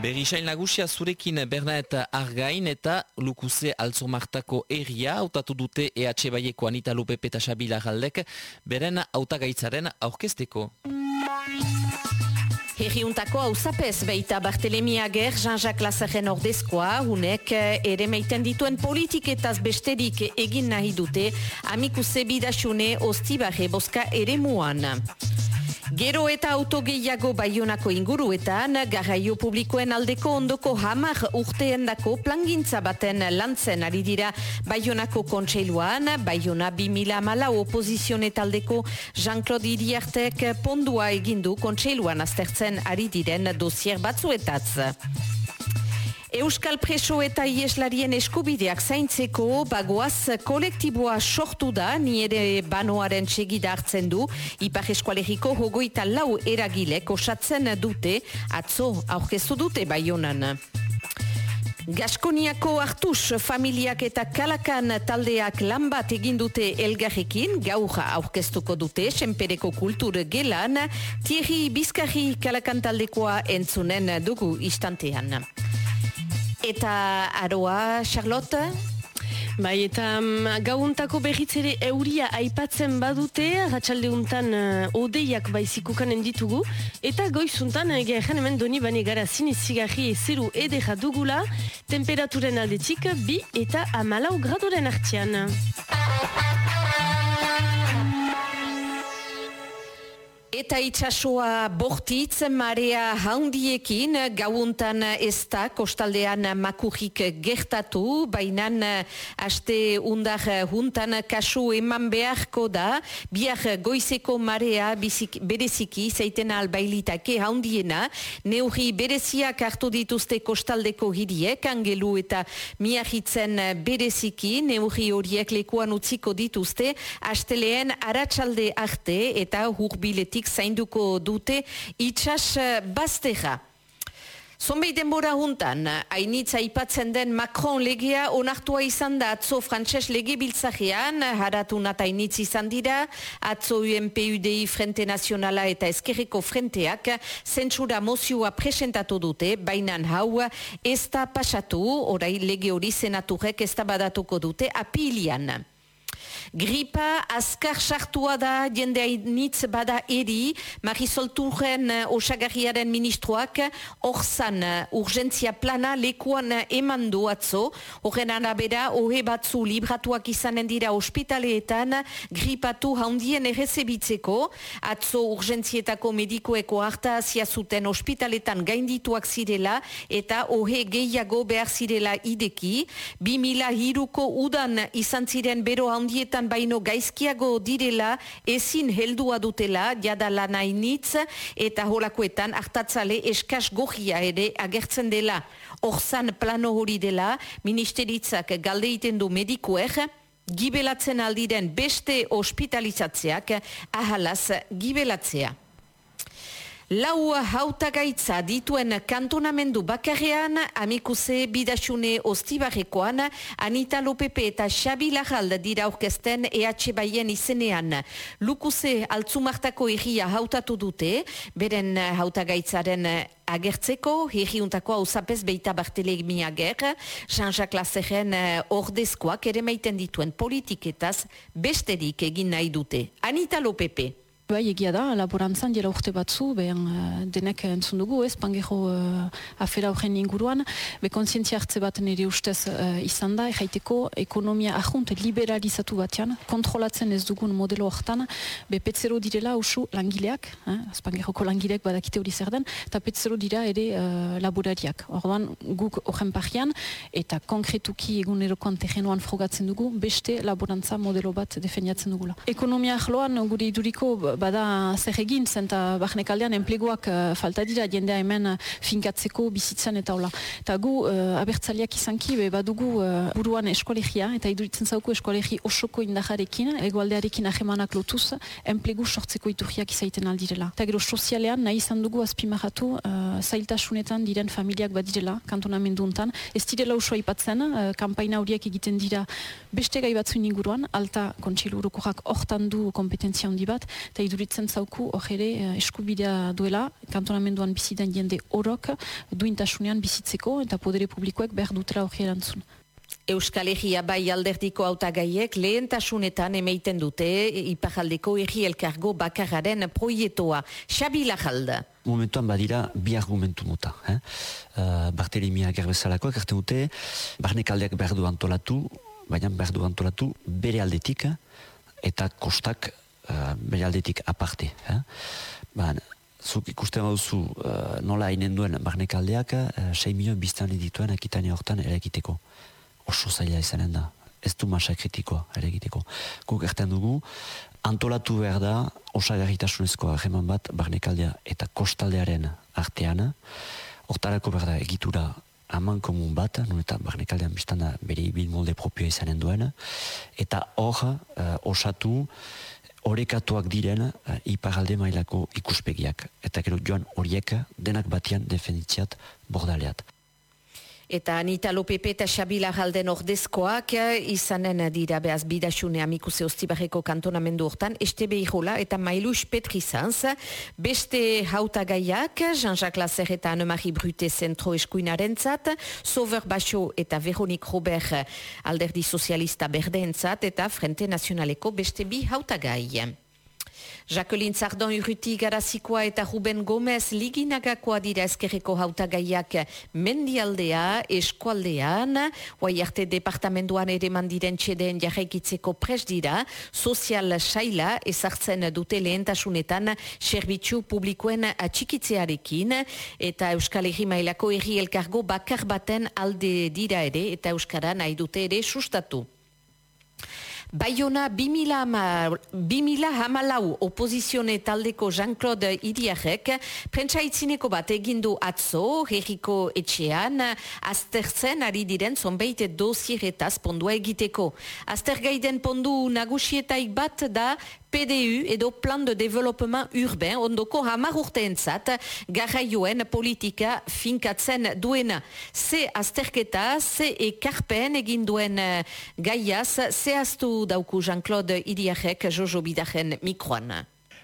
Berrisail nagusia zurekin Bernat Argain eta Lukuze Altzomartako erria hautatu dute EH Baieko Anita Lupepe eta Galdek beren hautagaitzaren aurkezteko. Herriuntako hau zapez beita Bartelemi Ager, Jean-Jacques Lazaren ordezkoa, hunek ere meiten dituen politiketaz besterik egin nahi dute, amiku zebidasune ostibarre boska ere muan. Gero eta autogeiago baionako inguruetan, garraio publikoen aldeko ondoko hamar urteendako plangintza baten lantzen ari dira baionako kontseiluan, baiona 2000 mala opozizionetaldeko Jean-Claude Iriartek pondua egindu kontseiluan aztertzen ari diren dosier batzuetatz. Euskal preso eta ieslarien eskubideak zaintzeko bagoaz kolektiboa sortu da, ni ere banoaren txegida hartzen du, ipar eskualeriko hogoita lau eragilek osatzen dute, atzo aurkeztu dute baionan. Gaskoniako hartuz familiak eta kalakan taldeak lan bat egin dute elgarrekin, gaur aurkeztuko dute, senpereko kultur gelan, Thierry Bizkarri kalakan taldekoa entzunen dugu istantean. Eta aroa, Charlotte? Bai, eta um, gauntako berritzere euria aipatzen badute, ratxaldeuntan uh, odeiak baizikukanen ditugu, eta goizuntan, uh, gehan hemen doni bane gara zinizigarri zeru edera dugula, temperaturen aldetik bi eta amalau gradoren artian. Eta itxasua bortitz, marea haundiekin, gauuntan ez da, kostaldean makurik gertatu, baina aste undar juntan kasu eman beharko da, biar goizeko marea bizik, bereziki, zeiten albailitake haundiena, neuri bereziak hartu dituzte kostaldeko hiriek, angelu eta miahitzen bereziki, neuri horiek lekuan utziko dituzte, asteleen aratsalde arte eta hurbiletik zainduko dute itxas eh, baztera. Zonbei denbora juntan, hainitza ipatzen den Macron legea onartua izan da atzo frantses lege biltzajean, haratu nata hainitz izan dira, atzo UNPUDI Frente Nazionala eta Eskerreko Frenteak zentsura mozioa presentatu dute, bainan hau ez da pasatu, orai lege hori senaturek ez da badatuko dute apilian. Gripa azkar sartua da jende hainitz bada eri, Marisol Turren uh, osagarriaren ministroak orzan uh, urgentzia plana lekuan uh, eman du atzo, horren arabera ohe batzu libratuak izanen dira ospitaleetan gripatu handien errezebitzeko, atzo urgentzietako medikoeko harta zuten ospitaletan gaindituak zirela eta ohe gehiago behar zirela ideki, 2000 hiruko udan izan ziren bero handietan baino gaizkiago direla, ezin heldua dutela, jada lanainitz, eta holakoetan hartatzale eskas gohia ere agertzen dela. Orzan plano hori dela, ministeritzak galdeiten du medikuek, gibelatzen aldiren beste ospitalizatzeak ahalaz gibelatzea. Lau hautagaitza dituen kantonamendu bakarrean, amikuse bidasune ostibarrekoan, Anita Lopepe eta Xabi Lajald dira aurkezten EH Baien izenean. Lukuse altzumartako egia hautatu dute, beren hautagaitzaren agertzeko, herriuntako hau zapez beita barteleg miager, Jean-Jacques Lazeren ordezkoak ere maiten dituen politiketaz besterik egin nahi dute. Anita Lopepe. Bai, egia da, laborantzan dira urte batzu, behan uh, denek entzun dugu, ez, pangero uh, afera horren inguruan, be konsientzia hartze bat nire ustez uh, izan da, ejaiteko ekonomia ahunt liberalizatu batean, kontrolatzen ez dugun modelo hortan, be petzero direla usu langileak, eh, pangeroko langileak badakite hori zer den, eta petzero dira ere uh, laborariak. Orduan, guk horren parian, eta konkretuki egunerokoan terrenoan frogatzen dugu, beste laborantza modelo bat defendiatzen dugula. Ekonomia ahloan, gure iduriko, bada zer egin, zenta bahnek aldean enpleguak uh, falta dira jendea hemen uh, finkatzeko bizitzan eta hola. Eta gu uh, abertzaliak izanki, be, badugu uh, buruan eskolegia, eta iduritzen zauku eskolegi osoko indajarekin, egoaldearekin ahemanak lotuz, enplegu sortzeko iturriak izaiten aldirela. Eta gero sozialean, nahi izan dugu azpimahatu uh, zailtasunetan diren familiak badirela, kantonamendu untan. Ez direla usua ipatzen, uh, kampaina horiek egiten dira beste gai batzuin inguruan, alta kontsilu hortan du kompetentzia handi bat, eta iduritzen zauku hor ere uh, eskubidea duela, kantonamenduan bizitan jende orok duintasunean bizitzeko eta podere publikoek behar dutela hori erantzun. Euskal Herria bai alderdiko autagaiek lehentasunetan emeiten dute ipajaldeko erri elkargo bakararen proietoa. Xabi Lajalda. Momentuan badira bi argumentu muta. Eh? Uh, Bartelimia gerbezalako ekartzen dute, barnek aldeak behar du antolatu, baina behar du antolatu bere aldetik eta kostak uh, bere aldetik aparte. Eh? Ba, zuk ikusten bauzu uh, nola hainen duen barnek aldeak, uh, 6 milion biztan dituen akitania hortan ere egiteko oso zaila izanen da. Ez du masa kritikoa ere egiteko. Guk erten dugu, antolatu behar da, osagarritasunezko aheman bat, barnekaldea eta kostaldearen artean, hortarako behar da egitura aman komun bat, nun eta barnekaldean biztan da bere ibil propioa izanen duen, eta hor uh, osatu orekatuak diren uh, iparalde mailako ikuspegiak. Eta gero joan horiek denak batian defenditziat bordaleat. Eta Anita Lopepe eta Xabila Galden ordezkoak eh, izanen dira behaz bidasune amikuse ostibarreko kantonamendu hortan, este behirola eta Mailus Petrizanz. Beste hauta gaiak, Jean-Jacques Lasser eta Anne-Marie Brute zentro eskuinaren zat, Sover Basho eta Veronique Robert alderdi sozialista berdeentzat eta Frente Nazionaleko beste bi hauta gaiak. Jacqueline Zardon urruti garazikoa eta Ruben Gomez liginagakoa dira eskerreko hautagaiak mendialdea, eskualdean, oai arte departamentuan ere mandiren txedeen jarraikitzeko pres dira, sozial saila ezartzen dute lehentasunetan serbitzu publikoen atxikitzearekin. Eta Euskal Herri Mailako erri elkargo bakar baten alde dira ere eta Euskara nahi dute ere sustatu. Baiona 2000 hamalau opozizione taldeko Jean-Claude Iriarek prentsaitzineko bat egindu atzo, herriko etxean, aztertzen ari diren zonbait dosieretaz pondua egiteko. Aztergaiden pondu nagusietaik bat da PDU edo Plan de Développement Urbain ondoko hamar urteentzat garraioen politika finkatzen duena. Ze azterketa, ze ekarpen egin duen gaiaz, ze aztu dauku Jean-Claude Iriarek Jojo Bidajen mikroan.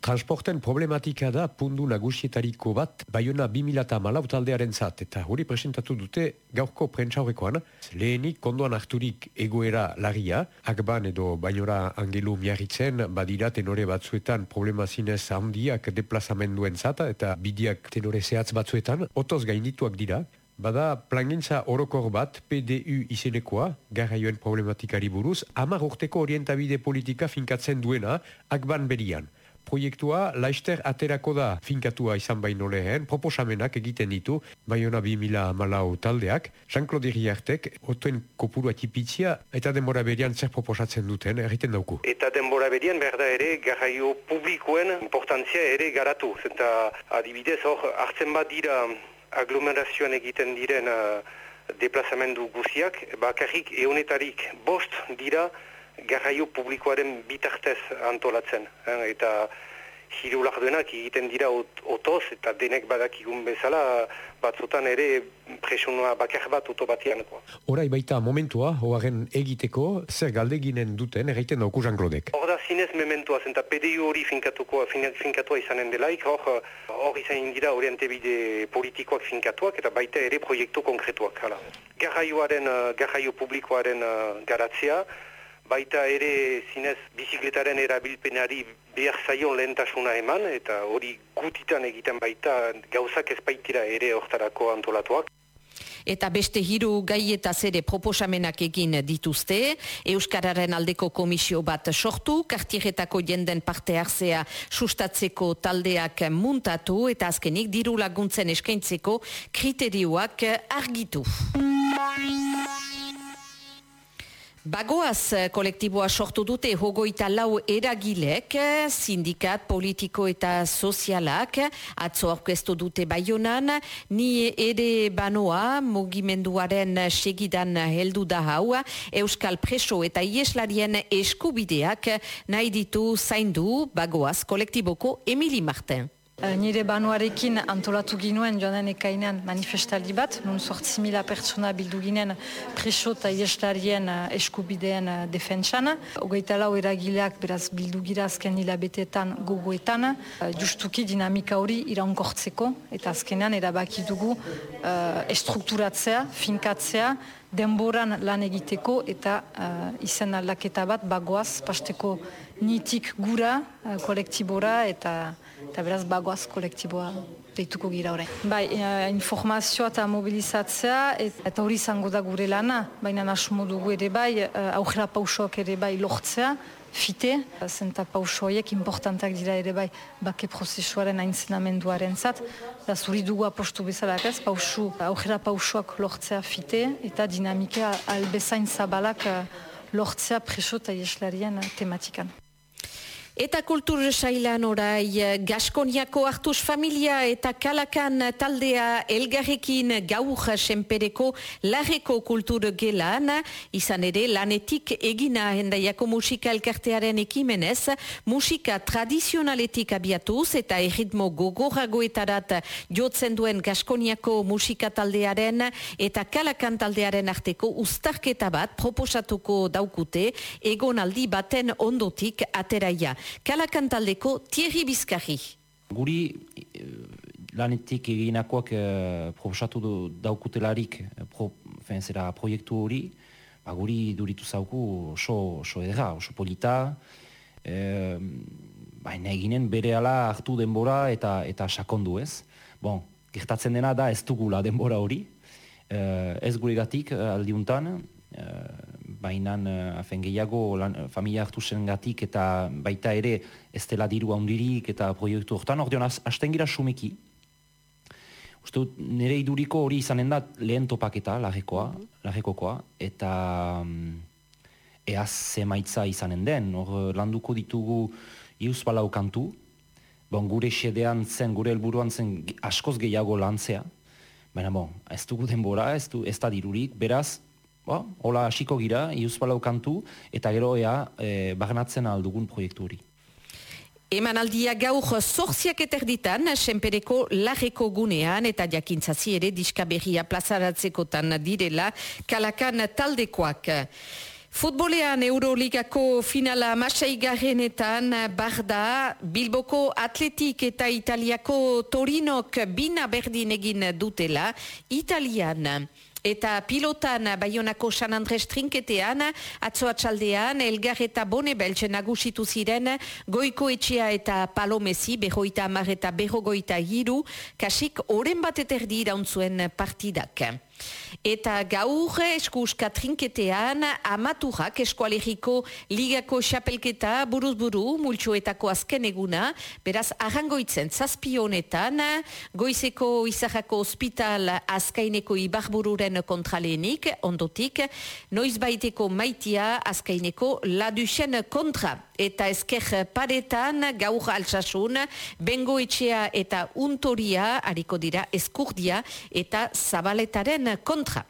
Transporten problematika da pundu nagusietariko bat Bayona 2000 taldearen zat eta hori presentatu dute gaurko prentsaurrekoan. Lehenik kondoan harturik egoera lagia akban edo Bayora angelu miarritzen badira tenore batzuetan problema zinez handiak deplazamenduen zat eta bidiak tenore zehatz batzuetan otoz gaindituak dira. Bada plangintza orokor bat PDU izenekoa, garraioen problematikari buruz, amar urteko orientabide politika finkatzen duena, akban berian proiektua laister aterako da finkatua izan baino lehen, proposamenak egiten ditu, baiona 2000 malau taldeak, Jean-Claude Riartek, otuen kopuru atipitzia, eta denbora berian zer proposatzen duten, egiten dauku. Eta denbora berian berda ere, garraio publikoen importantzia ere garatu. Zenta adibidez, hor, hartzen bat dira aglomerazioan egiten diren uh, deplazamendu guziak, bakarrik eunetarik bost dira garraio publikoaren bitartez antolatzen. Eh? Eta hiru larduenak egiten dira otoz eta denek badakigun bezala batzutan ere presunua bakar bat oto batianeko. Horai baita momentua, hoaren egiteko, zer galdeginen duten egiten dauku Jean-Claudek? Hor da zinez mementua, zenta PDU hori finkatuko, finkatua izanen delaik, hor, hor izan dira orientebide politikoak finkatuak eta baita ere proiektu konkretuak. Hala. Garraioaren, garraio publikoaren uh, garatzea, baita ere zinez bizikletaren erabilpenari behar zaion lehentasuna eman, eta hori gutitan egiten baita gauzak ezpaitira ere hortarako antolatuak. Eta beste hiru gaieta zere proposamenak egin dituzte, Euskararen aldeko komisio bat sortu, kartieretako jenden parte hartzea sustatzeko taldeak muntatu, eta azkenik diru laguntzen eskaintzeko kriterioak argitu. Bagoaz kolektiboa sortu dute hogoita lau eragilek, sindikat, politiko eta sozialak, atzo orkestu dute baionan, ni ere banoa mugimenduaren segidan heldu da hau, Euskal Preso eta Ieslarien eskubideak nahi ditu zaindu bagoaz kolektiboko Emili Martin. Eh, nire banuarekin antolatu ginuen joan ekainean manifestaldi bat, nun sortzi mila pertsona bildu ginen preso eta ieslarien eh, eskubideen eh, defentsan. Ogeita lau eragileak beraz bildu gira azken hilabetetan gogoetan, justuki dinamika hori iraunkortzeko eta azkenean erabaki dugu estrukturatzea, finkatzea, denboran lan egiteko eta uh, izen aldaketa bat bagoaz, pasteko nitik gura, uh, kolektibora eta eta beraz bagoaz kolektiboa deituko gira horre. Bai, eh, informazioa eta mobilizatzea eta hori izango da gure lana, baina asmo dugu ere bai, uh, aurrera pausoak ere bai lortzea, fite, zenta pausoiek importantak dira ere bai bake prozesuaren aintzenamenduaren zat, da zuri dugu apostu bezalak ez, pausu, aurrera pausoak lortzea fite eta dinamika albezain zabalak uh, lortzea preso eta tematikan. Eta kultur sailan orai Gaskoniako hartuz familia eta kalakan taldea elgarrekin gaur senpereko larreko kultur gelan, izan ere lanetik egina hendaiako musika elkartearen ekimenez, musika tradizionaletik abiatuz eta erritmo gogoragoetarat jotzen duen Gaskoniako musika taldearen eta kalakan taldearen arteko ustarketa bat proposatuko daukute egonaldi baten ondotik ateraia. Kalakantaldeko Thierry Bizkarri. Guri eh, lanetik eginakoak eh, proposatu daukutelarik eh, pro, zera, proiektu hori, ba, guri duritu zauku oso, oso edera, oso polita, eh, baina eginen bere ala hartu denbora eta eta sakondu ez. Bon, gertatzen dena da ez dugula denbora hori, eh, ez gure gatik aldiuntan, eh, baina uh, afen gehiago lan, familia hartu zen gatik eta baita ere ez dela diru handirik eta proiektu hortan, ordean hasten gira sumeki. Uste nire iduriko hori izanen da lehen topaketa, lagekoa, lagekokoa, eta um, eaz zemaitza izanen den, hor landuko ditugu iuz balau kantu, bon, gure xedean zen, gure helburuan zen askoz gehiago lantzea, baina bon, ez dugu denbora, ez, du, ez da dirurik, beraz, Ba, hola hasiko gira, iuzpalau kantu, eta gero ea e, bagnatzen aldugun proiektu hori. Eman aldia gaur zorziak eterditan, senpereko lageko gunean eta jakintzazi ere diskaberria plazaratzekotan direla kalakan taldekoak. Futbolean Euroligako finala masaigarrenetan barda Bilboko Atletik eta Italiako Torinok bina berdin egin dutela Italian. Eta pilotan Bayonako San Andres trinketean, atzoatxaldean, Elgar eta Bone Beltxe nagusitu ziren, Goiko Etxea eta Palomezi, Behoita Amar eta Behogoita Hiru, kasik oren bat eterdi irauntzuen partidak. Eta gaur eskuska trinketean amaturak eskualeriko ligako xapelketa buruz buru multxoetako azken eguna, beraz arrangoitzen zazpionetan, goizeko izahako hospital azkaineko ibarbururen kontralenik, ondotik, noiz baiteko maitia azkaineko ladusen kontra. Eta ezker paretan gaur altsasun, bengo etxea eta untoria, hariko dira eskurdia eta zabaletaren kontra.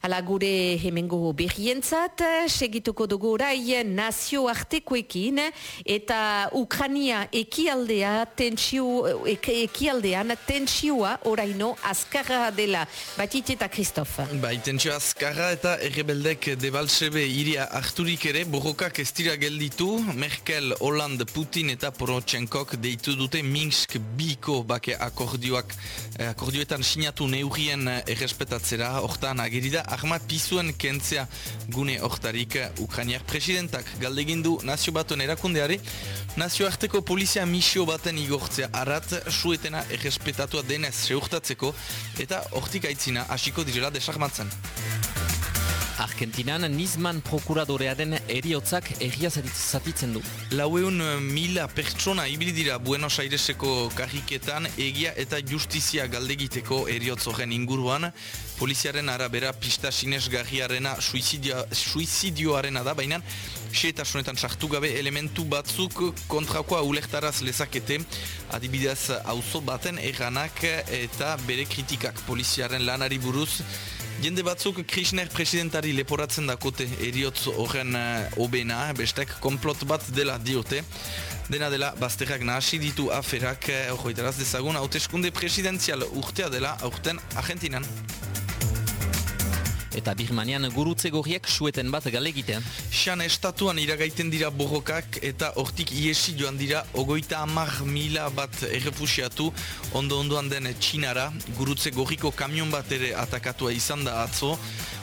Hala gure hemengo berrientzat, segituko dugu orai nazio artekoekin eta Ukrania ekialdea tensio, ekialdean tensioa oraino azkarra dela. Batit eta Kristof. Bai, tensio azkarra eta errebeldek debalsebe iria harturik ere borrokak ez dira gelditu. Merkel, Holland, Putin eta Porotxenkok deitu dute Minsk biko bake akordioak eh, akordioetan sinatu neurien errespetatzera. Hortan agerida ahmad pizuen kentzea gune hortarik Ukrainiak presidentak galdegindu nazio batuen erakundeari nazio arteko polizia misio baten igortzea arrat suetena errespetatua denez seurtatzeko eta hortik aitzina hasiko direla desagmatzen. Argentinan Nizman prokuradorearen eriotzak egia zatitzen du. Laueun eh, mila pertsona ibili dira Buenos Aireseko karriketan egia eta justizia galdegiteko eriotzoren inguruan. Poliziaren arabera pista sinesgarriarena suizidioarena da, baina xeetasunetan sartu gabe elementu batzuk kontrakoa ulektaraz lezakete adibidez auzo baten erranak eta bere kritikak poliziaren lanari buruz Jende batzuk Krishner presidentari leporatzen dakote eriotz horren uh, obena, bestek komplot bat dela diote. Dena dela, bazterrak nahasi ditu aferak, uh, dezagun, hauteskunde presidenzial urtea dela aurten Argentinan. Eta Birmanian gurutze gorriak sueten bat galegitean. Xan estatuan iragaiten dira borrokak eta hortik iesi joan dira ogoita amar mila bat errefusiatu ondo-ondoan den txinara. Gurutze gorriko kamion bat ere atakatua izan da atzo.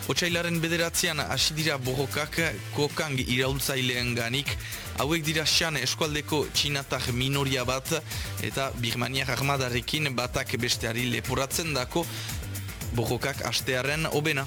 Otsailaren bederatzean hasi dira borrokak kokang iraultzaileen ganik. Hauek dira xan eskualdeko txinatak minoria bat eta Birmaniak armadarekin batak besteari leporatzen dako borrokak astearen obena.